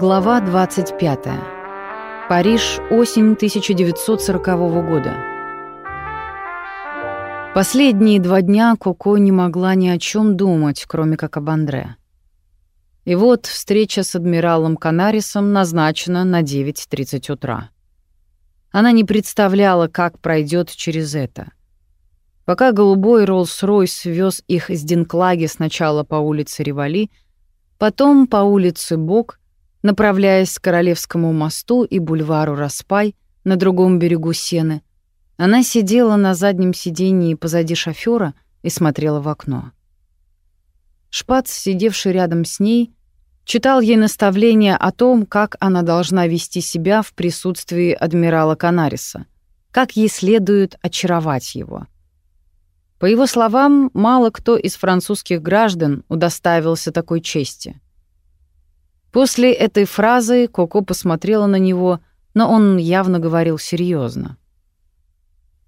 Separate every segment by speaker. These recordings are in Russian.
Speaker 1: Глава 25. Париж, осень 1940 года. Последние два дня Коко не могла ни о чем думать, кроме как об Андре. И вот встреча с адмиралом Канарисом назначена на 9.30 утра. Она не представляла, как пройдет через это. Пока голубой Роллс-Ройс вез их из Динклаги сначала по улице Ривали, потом по улице Бок — Направляясь к Королевскому мосту и бульвару Распай на другом берегу Сены, она сидела на заднем сиденье позади шофера и смотрела в окно. Шпац, сидевший рядом с ней, читал ей наставления о том, как она должна вести себя в присутствии адмирала Канариса, как ей следует очаровать его. По его словам, мало кто из французских граждан удоставился такой чести — После этой фразы Коко посмотрела на него, но он явно говорил серьезно.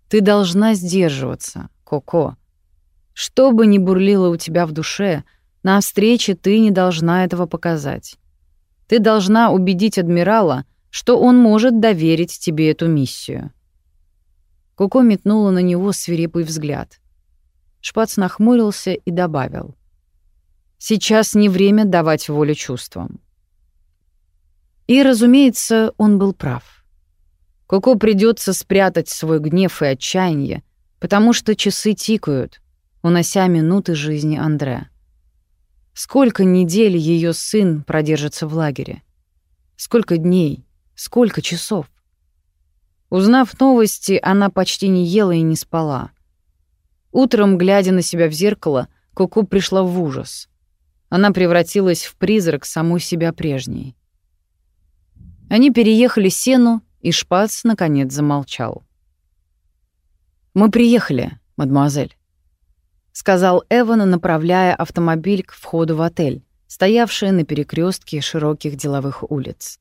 Speaker 1: «Ты должна сдерживаться, Коко. Что бы ни бурлило у тебя в душе, на встрече ты не должна этого показать. Ты должна убедить адмирала, что он может доверить тебе эту миссию». Коко метнула на него свирепый взгляд. Шпац нахмурился и добавил. «Сейчас не время давать волю чувствам. И, разумеется, он был прав. Коко придется спрятать свой гнев и отчаяние, потому что часы тикают, унося минуты жизни Андре. Сколько недель ее сын продержится в лагере? Сколько дней? Сколько часов? Узнав новости, она почти не ела и не спала. Утром, глядя на себя в зеркало, Коко пришла в ужас. Она превратилась в призрак самой себя прежней. Они переехали сену, и Шпац наконец замолчал. «Мы приехали, мадемуазель», — сказал Эван, направляя автомобиль к входу в отель, стоявший на перекрестке широких деловых улиц.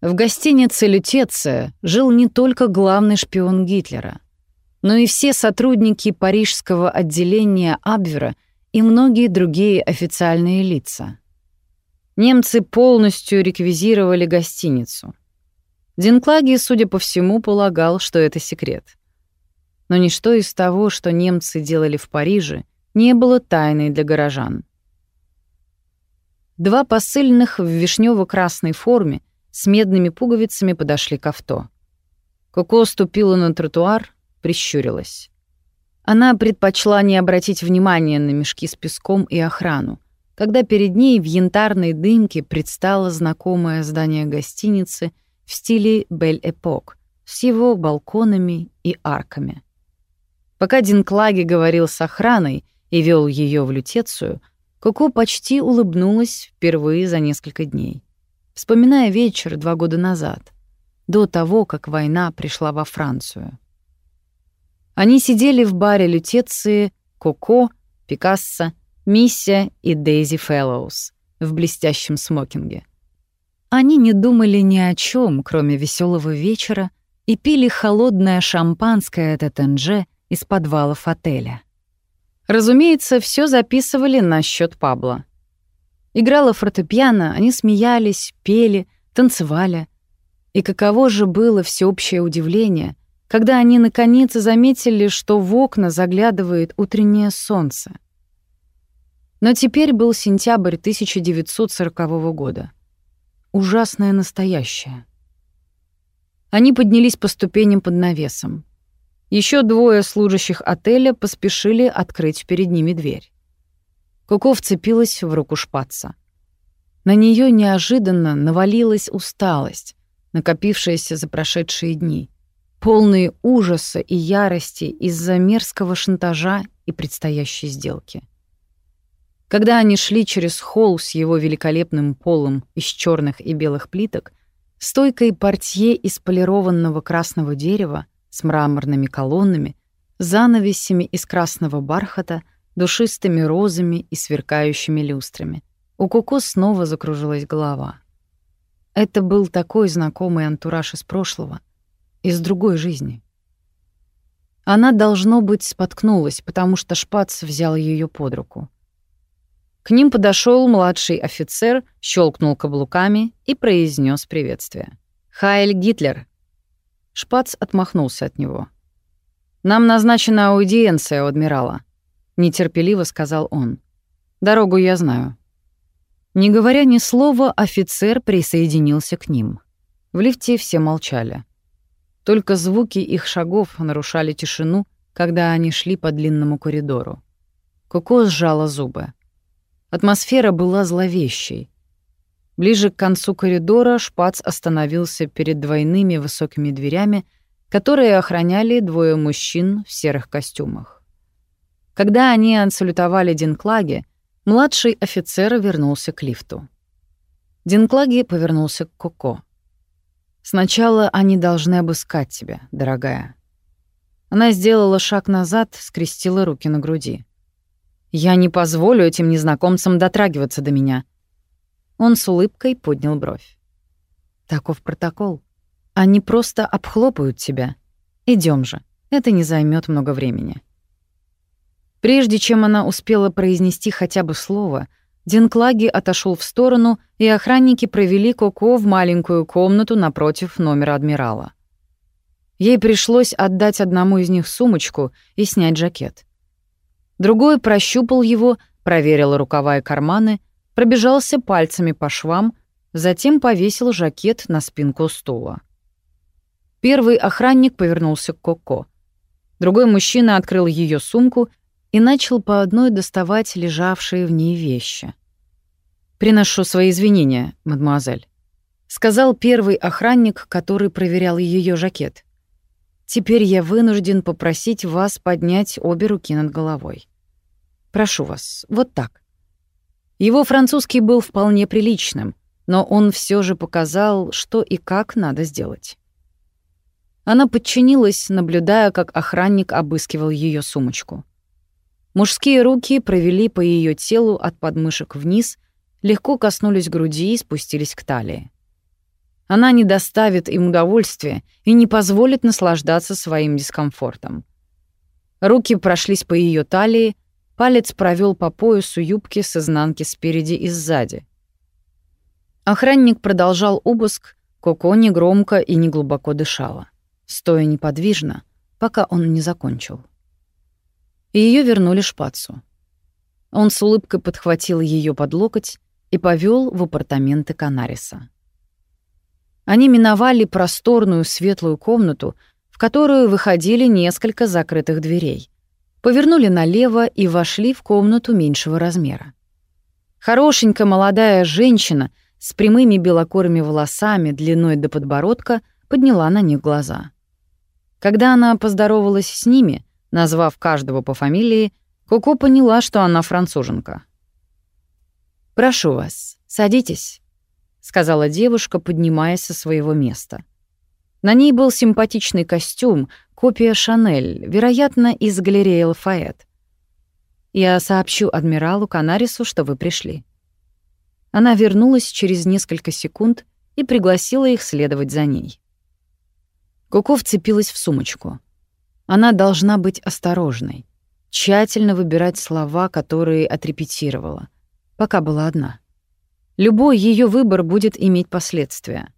Speaker 1: В гостинице «Лютеция» жил не только главный шпион Гитлера, но и все сотрудники парижского отделения Абвера и многие другие официальные лица. Немцы полностью реквизировали гостиницу. Динклаги, судя по всему, полагал, что это секрет. Но ничто из того, что немцы делали в Париже, не было тайной для горожан. Два посыльных в вишнево-красной форме с медными пуговицами подошли к авто. Коко ступила на тротуар, прищурилась. Она предпочла не обратить внимания на мешки с песком и охрану, когда перед ней в янтарной дымке предстало знакомое здание гостиницы в стиле Бель-Эпок с его балконами и арками. Пока Динклаги говорил с охраной и вел ее в лютецию, Коко почти улыбнулась впервые за несколько дней, вспоминая вечер два года назад, до того, как война пришла во Францию. Они сидели в баре лютеции Коко, Пикассо Миссия и Дейзи Фэллоус в блестящем смокинге. Они не думали ни о чем, кроме веселого вечера, и пили холодное шампанское от Этенже из подвалов отеля. Разумеется, все записывали на счет Пабло. Играла фортепиано, они смеялись, пели, танцевали. И каково же было всеобщее удивление, когда они наконец заметили, что в окна заглядывает утреннее солнце — но теперь был сентябрь 1940 года. Ужасное настоящее. Они поднялись по ступеням под навесом. Еще двое служащих отеля поспешили открыть перед ними дверь. Коко вцепилась в руку шпаца. На нее неожиданно навалилась усталость, накопившаяся за прошедшие дни, полные ужаса и ярости из-за мерзкого шантажа и предстоящей сделки. Когда они шли через холл с его великолепным полом из черных и белых плиток, стойкой портье из полированного красного дерева с мраморными колоннами, занавесями из красного бархата, душистыми розами и сверкающими люстрами. У Коко снова закружилась голова. Это был такой знакомый антураж из прошлого, из другой жизни. Она, должно быть, споткнулась, потому что Шпац взял ее под руку. К ним подошел младший офицер, щелкнул каблуками и произнес приветствие. «Хайль Гитлер!» Шпац отмахнулся от него. «Нам назначена аудиенция у адмирала», — нетерпеливо сказал он. «Дорогу я знаю». Не говоря ни слова, офицер присоединился к ним. В лифте все молчали. Только звуки их шагов нарушали тишину, когда они шли по длинному коридору. Коко сжала зубы. Атмосфера была зловещей. Ближе к концу коридора Шпац остановился перед двойными высокими дверями, которые охраняли двое мужчин в серых костюмах. Когда они ансалютовали Динклаге, младший офицер вернулся к лифту. Динклаги повернулся к Коко. «Сначала они должны обыскать тебя, дорогая». Она сделала шаг назад, скрестила руки на груди. Я не позволю этим незнакомцам дотрагиваться до меня. Он с улыбкой поднял бровь. Таков протокол. Они просто обхлопают тебя. Идем же. Это не займет много времени. Прежде чем она успела произнести хотя бы слово, Динклаги отошел в сторону, и охранники провели Коко в маленькую комнату напротив номера адмирала. Ей пришлось отдать одному из них сумочку и снять жакет. Другой прощупал его, проверил рукава и карманы, пробежался пальцами по швам, затем повесил жакет на спинку стула. Первый охранник повернулся к Коко. Другой мужчина открыл ее сумку и начал по одной доставать лежавшие в ней вещи. «Приношу свои извинения, мадемуазель», — сказал первый охранник, который проверял ее жакет. Теперь я вынужден попросить вас поднять обе руки над головой. Прошу вас, вот так. Его французский был вполне приличным, но он все же показал, что и как надо сделать. Она подчинилась, наблюдая, как охранник обыскивал ее сумочку. Мужские руки провели по ее телу от подмышек вниз, легко коснулись груди и спустились к талии. Она не доставит им удовольствия и не позволит наслаждаться своим дискомфортом. Руки прошлись по ее талии, палец провел по поясу юбки с изнанки спереди и сзади. Охранник продолжал обыск, Коко негромко и неглубоко дышала, стоя неподвижно, пока он не закончил. Ее вернули шпацу. Он с улыбкой подхватил ее под локоть и повел в апартаменты Канариса. Они миновали просторную светлую комнату, в которую выходили несколько закрытых дверей. Повернули налево и вошли в комнату меньшего размера. Хорошенькая молодая женщина с прямыми белокорыми волосами длиной до подбородка подняла на них глаза. Когда она поздоровалась с ними, назвав каждого по фамилии, Коко поняла, что она француженка. «Прошу вас, садитесь», сказала девушка, поднимаясь со своего места. На ней был симпатичный костюм, копия Шанель, вероятно, из галереи Лафайет. Я сообщу адмиралу Канарису, что вы пришли. Она вернулась через несколько секунд и пригласила их следовать за ней. Коко вцепилась в сумочку. Она должна быть осторожной, тщательно выбирать слова, которые отрепетировала, пока была одна. Любой ее выбор будет иметь последствия.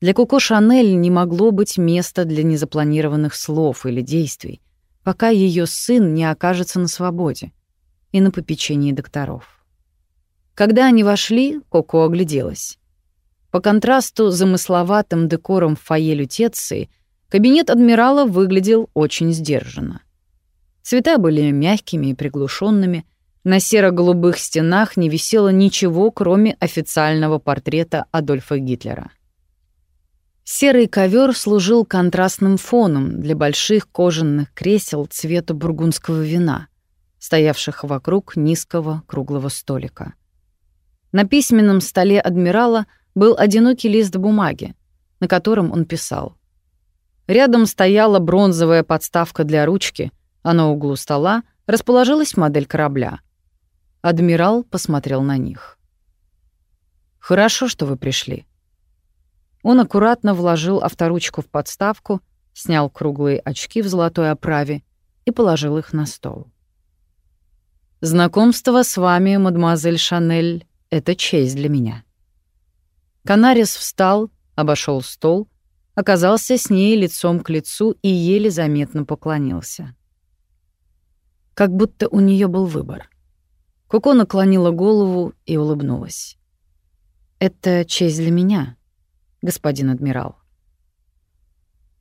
Speaker 1: Для Коко Шанель не могло быть места для незапланированных слов или действий, пока ее сын не окажется на свободе и на попечении докторов. Когда они вошли, Коко огляделась. По контрасту с замысловатым декором в фойе Лютеции, кабинет адмирала выглядел очень сдержанно. Цвета были мягкими и приглушенными, на серо-голубых стенах не висело ничего, кроме официального портрета Адольфа Гитлера. Серый ковер служил контрастным фоном для больших кожаных кресел цвета бургундского вина, стоявших вокруг низкого круглого столика. На письменном столе адмирала был одинокий лист бумаги, на котором он писал. Рядом стояла бронзовая подставка для ручки, а на углу стола расположилась модель корабля — Адмирал посмотрел на них. «Хорошо, что вы пришли». Он аккуратно вложил авторучку в подставку, снял круглые очки в золотой оправе и положил их на стол. Знакомство с вами, мадемуазель Шанель, — это честь для меня». Канарис встал, обошел стол, оказался с ней лицом к лицу и еле заметно поклонился. Как будто у нее был выбор. Коко наклонила голову и улыбнулась. «Это честь для меня, господин адмирал».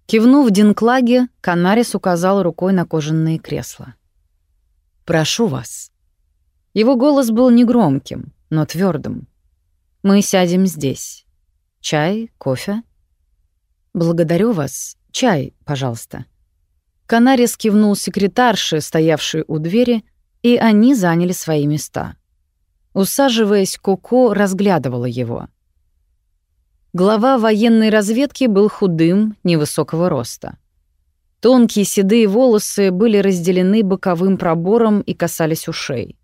Speaker 1: Кивнув Динклаге, Канарис указал рукой на кожаные кресла. «Прошу вас». Его голос был негромким, но твердым. «Мы сядем здесь. Чай, кофе?» «Благодарю вас. Чай, пожалуйста». Канарис кивнул секретарше, стоявшей у двери, и они заняли свои места. Усаживаясь, Коко разглядывала его — Глава военной разведки был худым, невысокого роста. Тонкие седые волосы были разделены боковым пробором и касались ушей.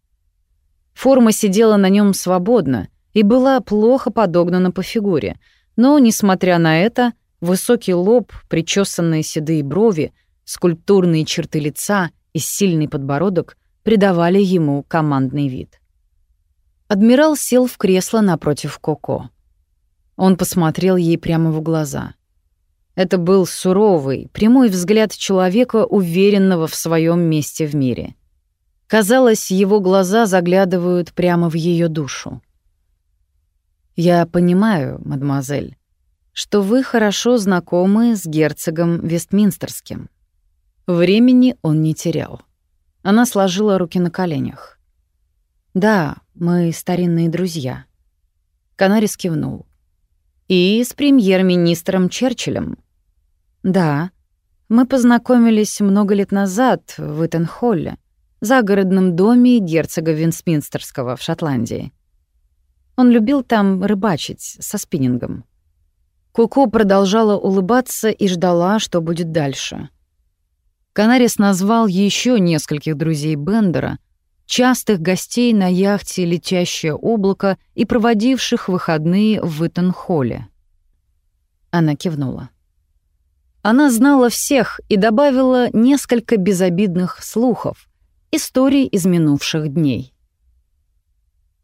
Speaker 1: Форма сидела на нем свободно и была плохо подогнана по фигуре, но, несмотря на это, высокий лоб, причесанные седые брови, скульптурные черты лица и сильный подбородок придавали ему командный вид. Адмирал сел в кресло напротив Коко. Он посмотрел ей прямо в глаза. Это был суровый, прямой взгляд человека, уверенного в своем месте в мире. Казалось, его глаза заглядывают прямо в ее душу. «Я понимаю, мадемуазель, что вы хорошо знакомы с герцогом Вестминстерским». Времени он не терял. Она сложила руки на коленях. «Да, мы старинные друзья». Канарис кивнул. И с премьер-министром Черчиллем. Да, мы познакомились много лет назад в Итенхолле, загородном доме герцога Винсминстерского в Шотландии. Он любил там рыбачить со спиннингом. Куку продолжала улыбаться и ждала, что будет дальше. Канарис назвал еще нескольких друзей Бендера, частых гостей на яхте «Летящее облако» и проводивших выходные в Итон-холле. Она кивнула. Она знала всех и добавила несколько безобидных слухов, историй из минувших дней.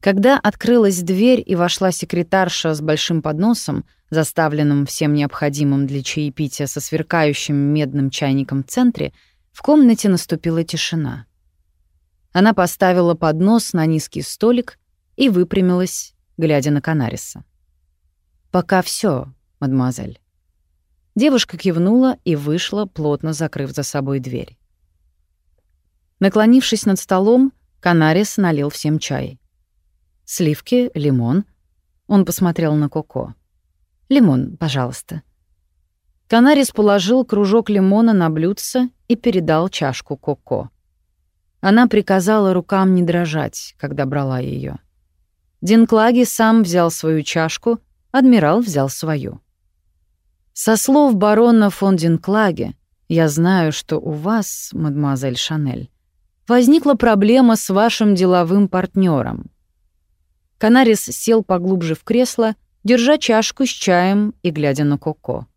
Speaker 1: Когда открылась дверь и вошла секретарша с большим подносом, заставленным всем необходимым для чаепития со сверкающим медным чайником в центре, в комнате наступила тишина — она поставила поднос на низкий столик и выпрямилась, глядя на Канариса. «Пока все, мадемуазель». Девушка кивнула и вышла, плотно закрыв за собой дверь. Наклонившись над столом, Канарис налил всем чай. «Сливки, лимон». Он посмотрел на Коко. «Лимон, пожалуйста». Канарис положил кружок лимона на блюдце и передал чашку Коко. Она приказала рукам не дрожать, когда брала ее. Динклаги сам взял свою чашку, адмирал взял свою. Со слов барона фон Динклаге, я знаю, что у вас, мадемуазель Шанель, возникла проблема с вашим деловым партнером. Канарис сел поглубже в кресло, держа чашку с чаем и глядя на Коко.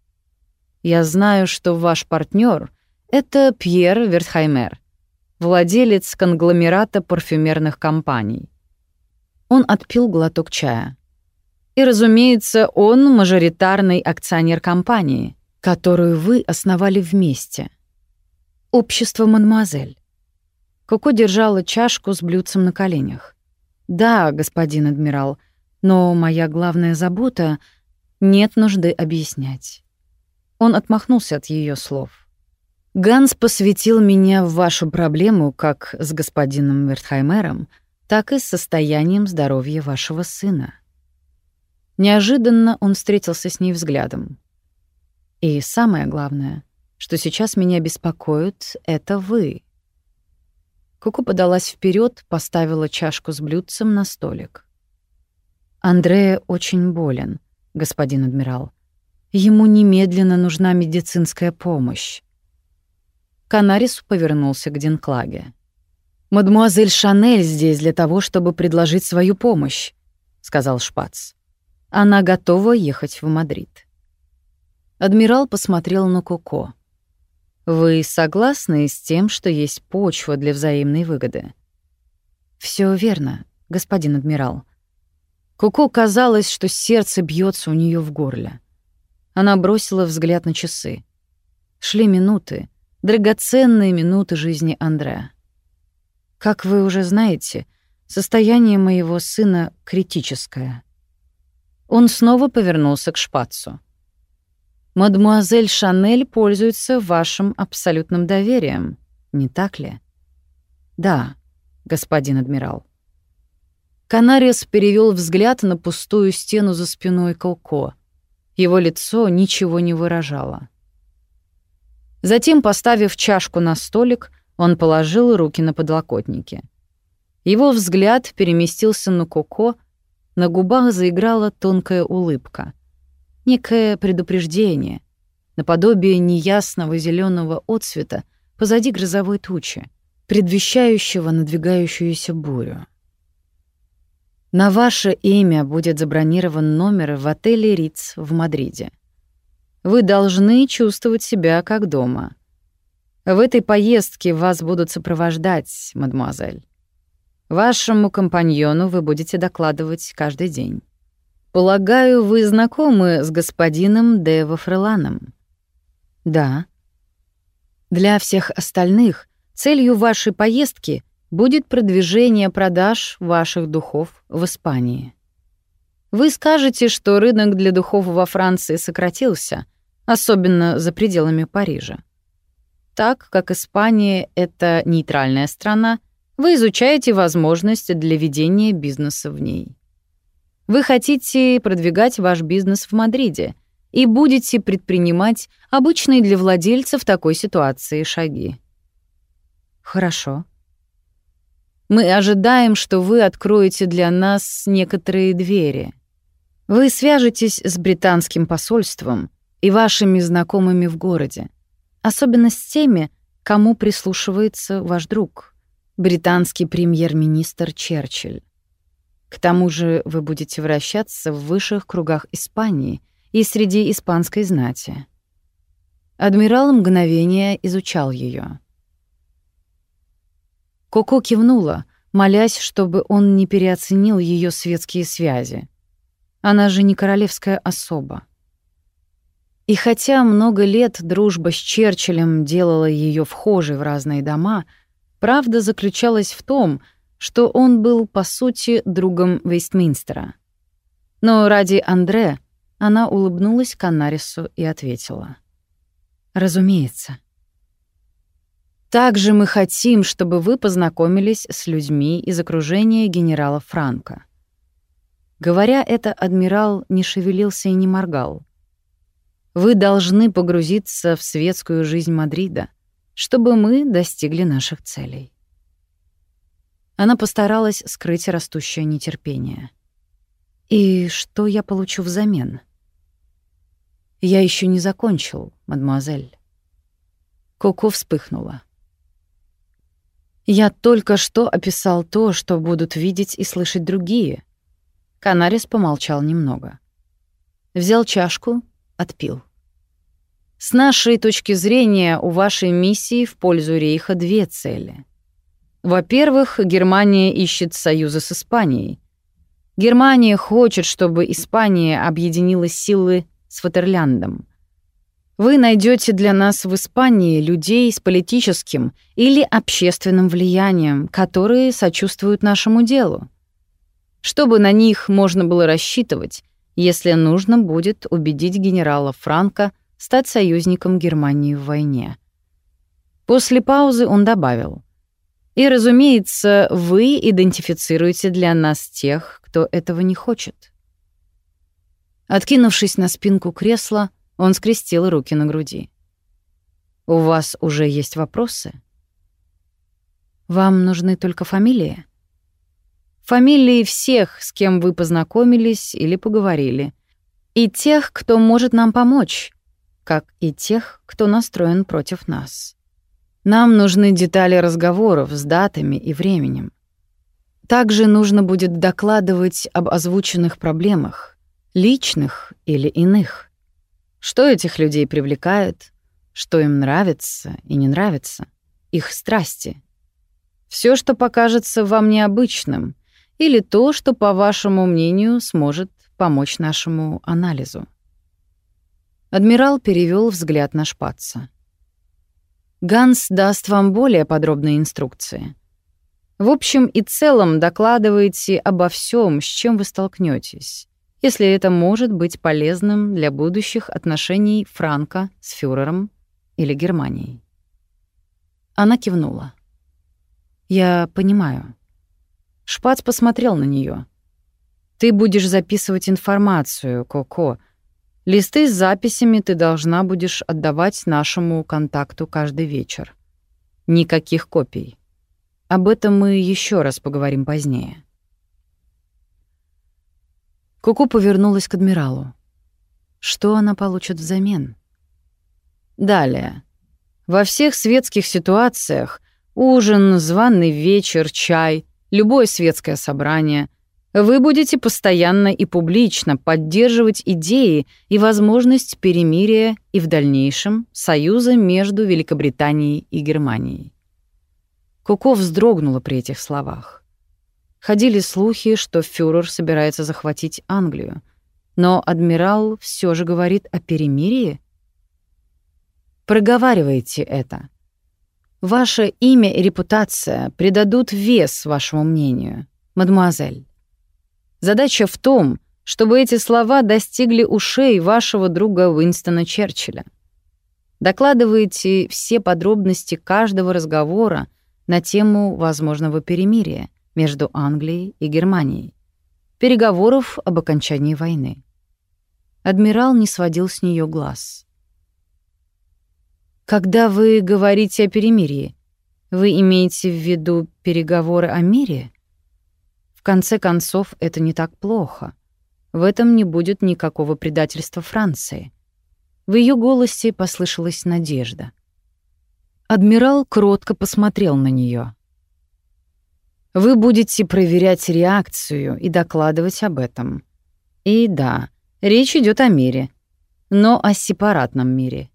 Speaker 1: Я знаю, что ваш партнер это Пьер Вертхаймер, владелец конгломерата парфюмерных компаний. Он отпил глоток чая. И, разумеется, он мажоритарный акционер компании, которую вы основали вместе. Общество «Мадемуазель». Коко держала чашку с блюдцем на коленях. «Да, господин адмирал, но моя главная забота — нет нужды объяснять». Он отмахнулся от ее слов. Ганс посвятил меня в вашу проблему как с господином Вертхаймером, так и с состоянием здоровья вашего сына. Неожиданно он встретился с ней взглядом. И самое главное, что сейчас меня беспокоит, это вы. Куку подалась вперед, поставила чашку с блюдцем на столик. Андрея очень болен, господин адмирал. Ему немедленно нужна медицинская помощь. Канарис повернулся к Динклаге. «Мадемуазель Шанель здесь для того, чтобы предложить свою помощь», — сказал Шпац. «Она готова ехать в Мадрид». Адмирал посмотрел на Коко. «Вы согласны с тем, что есть почва для взаимной выгоды?» Все верно, господин адмирал. Куку казалось, что сердце бьется у нее в горле. Она бросила взгляд на часы. Шли минуты, драгоценные минуты жизни Андреа. Как вы уже знаете, состояние моего сына критическое. Он снова повернулся к шпацу. Мадмуазель Шанель пользуется вашим абсолютным доверием, не так ли? Да, господин адмирал. Канариус перевел взгляд на пустую стену за спиной Колко. Его лицо ничего не выражало. Затем, поставив чашку на столик, он положил руки на подлокотники. Его взгляд переместился на Коко, на губах заиграла тонкая улыбка. Некое предупреждение, наподобие неясного зеленого отсвета позади грозовой тучи, предвещающего надвигающуюся бурю. На ваше имя будет забронирован номер в отеле Риц в Мадриде. Вы должны чувствовать себя как дома. В этой поездке вас будут сопровождать, мадемуазель. Вашему компаньону вы будете докладывать каждый день. Полагаю, вы знакомы с господином де Вафреланом? Да. Для всех остальных целью вашей поездки будет продвижение продаж ваших духов в Испании. Вы скажете, что рынок для духов во Франции сократился, особенно за пределами Парижа. Так как Испания — это нейтральная страна, вы изучаете возможности для ведения бизнеса в ней. Вы хотите продвигать ваш бизнес в Мадриде и будете предпринимать обычные для владельцев такой ситуации шаги. Хорошо. Мы ожидаем, что вы откроете для нас некоторые двери. Вы свяжетесь с британским посольством и вашими знакомыми в городе, особенно с теми, кому прислушивается ваш друг, британский премьер-министр Черчилль. К тому же вы будете вращаться в высших кругах Испании и среди испанской знати. Адмирал мгновение изучал ее. Коко кивнула, молясь, чтобы он не переоценил ее светские связи. Она же не королевская особа. И хотя много лет дружба с Черчиллем делала ее вхожей в разные дома, правда заключалась в том, что он был, по сути, другом Вестминстера. Но ради Андре она улыбнулась Канарису и ответила. «Разумеется». Также мы хотим, чтобы вы познакомились с людьми из окружения генерала Франка. Говоря это, адмирал не шевелился и не моргал. Вы должны погрузиться в светскую жизнь Мадрида, чтобы мы достигли наших целей. Она постаралась скрыть растущее нетерпение. «И что я получу взамен?» «Я еще не закончил, мадемуазель». Коко вспыхнула. «Я только что описал то, что будут видеть и слышать другие». Канарис помолчал немного. Взял чашку, отпил. «С нашей точки зрения, у вашей миссии в пользу Рейха две цели — во-первых, Германия ищет союза с Испанией. Германия хочет, чтобы Испания объединила силы с Фатерляндом. Вы найдете для нас в Испании людей с политическим или общественным влиянием, которые сочувствуют нашему делу. Чтобы на них можно было рассчитывать, если нужно будет убедить генерала Франка стать союзником Германии в войне. После паузы он добавил — и, разумеется, вы идентифицируете для нас тех, кто этого не хочет. Откинувшись на спинку кресла, он скрестил руки на груди. «У вас уже есть вопросы?» «Вам нужны только фамилии?» «Фамилии всех, с кем вы познакомились или поговорили, и тех, кто может нам помочь, как и тех, кто настроен против нас». Нам нужны детали разговоров с датами и временем. Также нужно будет докладывать об озвученных проблемах, личных или иных. Что этих людей привлекает, что им нравится и не нравится, их страсти. Все, что покажется вам необычным, или то, что, по вашему мнению, сможет помочь нашему анализу. Адмирал перевел взгляд на Шпаца. Ганс даст вам более подробные инструкции. В общем и целом докладывайте обо всем, с чем вы столкнетесь, если это может быть полезным для будущих отношений Франка с фюрером или Германией. Она кивнула. «Я понимаю». Шпац посмотрел на нее. «Ты будешь записывать информацию, Коко. Листы с записями ты должна будешь отдавать нашему контакту каждый вечер. Никаких копий. Об этом мы еще раз поговорим позднее». Куку повернулась к адмиралу. Что она получит взамен? Далее. Во всех светских ситуациях ужин, званый вечер, чай, любое светское собрание вы будете постоянно и публично поддерживать идеи и возможность перемирия и в дальнейшем союза между Великобританией и Германией. Куко вздрогнула при этих словах. Ходили слухи, что фюрер собирается захватить Англию, но адмирал все же говорит о перемирии. Проговаривайте это. Ваше имя и репутация придадут вес вашему мнению, мадемуазель. Задача в том, чтобы эти слова достигли ушей вашего друга Уинстона Черчилля. Докладывайте все подробности каждого разговора на тему возможного перемирия между Англией и Германией, переговоров об окончании войны. Адмирал не сводил с нее глаз. Когда вы говорите о перемирии, вы имеете в виду переговоры о мире? Конце концов, это не так плохо. В этом не будет никакого предательства Франции. В ее голосе послышалась надежда. Адмирал кротко посмотрел на нее. Вы будете проверять реакцию и докладывать об этом. И да, речь идет о мире, но о сепаратном мире —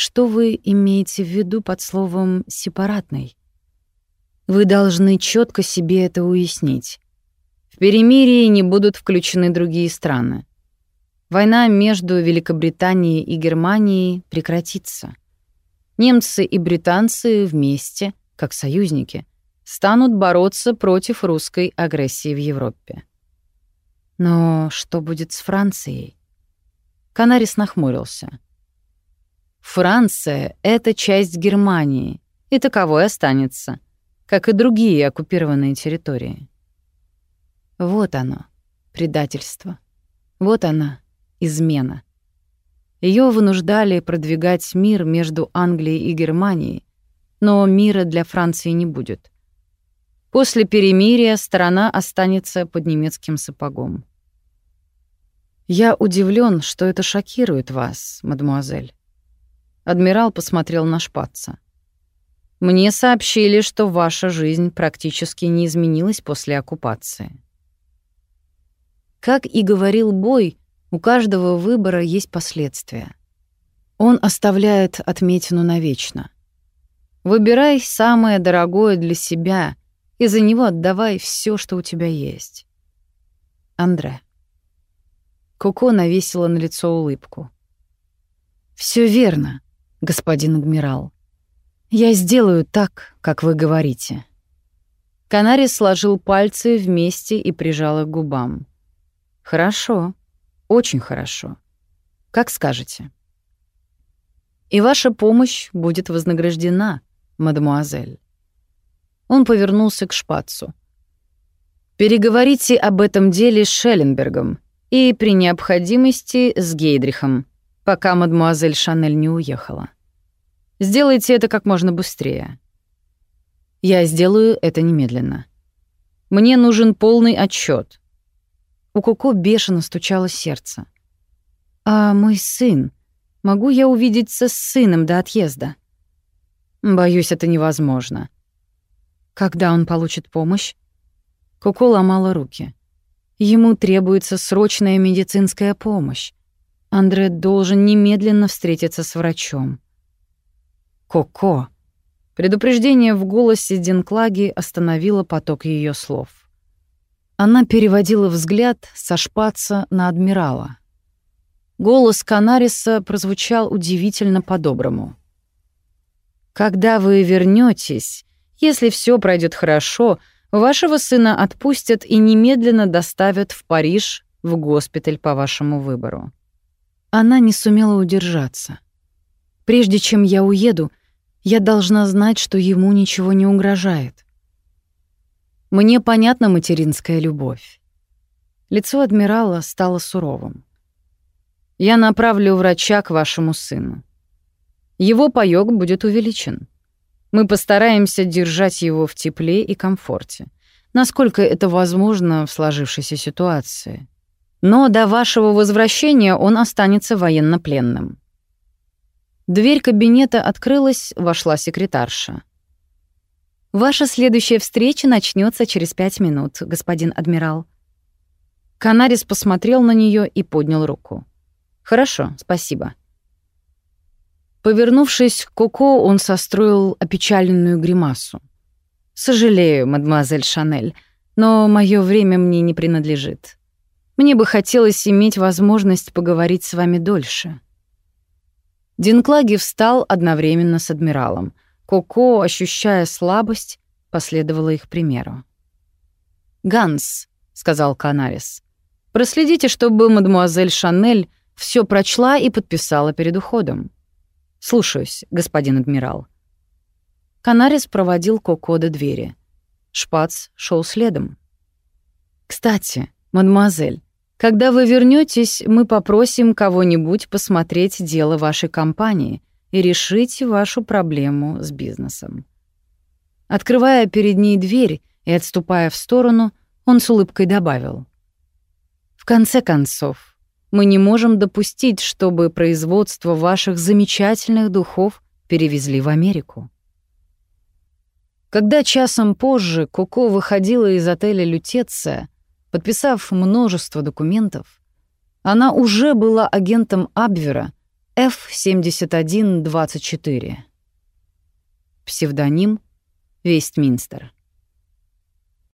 Speaker 1: что вы имеете в виду под словом «сепаратный»? Вы должны четко себе это уяснить. В перемирии не будут включены другие страны. Война между Великобританией и Германией прекратится. Немцы и британцы вместе, как союзники, станут бороться против русской агрессии в Европе. Но что будет с Францией? Канарис нахмурился. Франция — это часть Германии, и таковой останется, как и другие оккупированные территории. Вот оно, предательство. Вот она, измена. Ее вынуждали продвигать мир между Англией и Германией, но мира для Франции не будет. После перемирия страна останется под немецким сапогом. Я удивлен, что это шокирует вас, мадемуазель. Адмирал посмотрел на Шпатца. «Мне сообщили, что ваша жизнь практически не изменилась после оккупации». Как и говорил Бой, у каждого выбора есть последствия. Он оставляет отметину навечно. Выбирай самое дорогое для себя и за него отдавай все, что у тебя есть. Андре. Коко навесила на лицо улыбку. Все верно господин адмирал. Я сделаю так, как вы говорите». Канарис сложил пальцы вместе и прижал их к губам. «Хорошо, очень хорошо. Как скажете». «И ваша помощь будет вознаграждена, мадемуазель». Он повернулся к Шпацу. «Переговорите об этом деле с Шелленбергом и при необходимости с Гейдрихом пока мадмуазель Шанель не уехала. Сделайте это как можно быстрее. Я сделаю это немедленно. Мне нужен полный отчет. У Коко бешено стучало сердце. «А мой сын? Могу я увидеться с сыном до отъезда?» «Боюсь, это невозможно». «Когда он получит помощь?» Коко ломала руки. «Ему требуется срочная медицинская помощь. Андре должен немедленно встретиться с врачом. «Коко», — Предупреждение в голосе Динклаги остановило поток ее слов. Она переводила взгляд со шпаца на адмирала. Голос Канариса прозвучал удивительно по-доброму. «Когда вы вернетесь, если все пройдет хорошо, вашего сына отпустят и немедленно доставят в Париж в госпиталь по вашему выбору». Она не сумела удержаться. «Прежде чем я уеду, я должна знать, что ему ничего не угрожает. Мне понятна материнская любовь. Лицо адмирала стало суровым. Я направлю врача к вашему сыну. Его паёк будет увеличен. Мы постараемся держать его в тепле и комфорте, насколько это возможно в сложившейся ситуации. Но до вашего возвращения он останется военнопленным. Дверь кабинета открылась, вошла секретарша. «Ваша следующая встреча начнется через пять минут, господин адмирал». Канарис посмотрел на нее и поднял руку. «Хорошо, спасибо». Повернувшись к Коко, он состроил опечаленную гримасу. «Сожалею, мадемуазель Шанель, но мое время мне не принадлежит. Мне бы хотелось иметь возможность поговорить с вами дольше». Динклаги встал одновременно с адмиралом. Коко, ощущая слабость, последовала их примеру. «Ганс», — сказал Канарис, — «проследите, чтобы мадемуазель Шанель все прочла и подписала перед уходом». «Слушаюсь, господин адмирал». Канарис проводил Коко до двери. Шпац шел следом. «Кстати, мадемуазель, когда вы вернетесь, мы попросим кого-нибудь посмотреть дело вашей компании и решить вашу проблему с бизнесом. Открывая перед ней дверь и отступая в сторону, он с улыбкой добавил. «В конце концов, мы не можем допустить, чтобы производство ваших замечательных духов перевезли в Америку». Когда часом позже Коко выходила из отеля «Лютеция», Подписав множество документов, она уже была агентом Абвера F-7124. Псевдоним Вестминстер.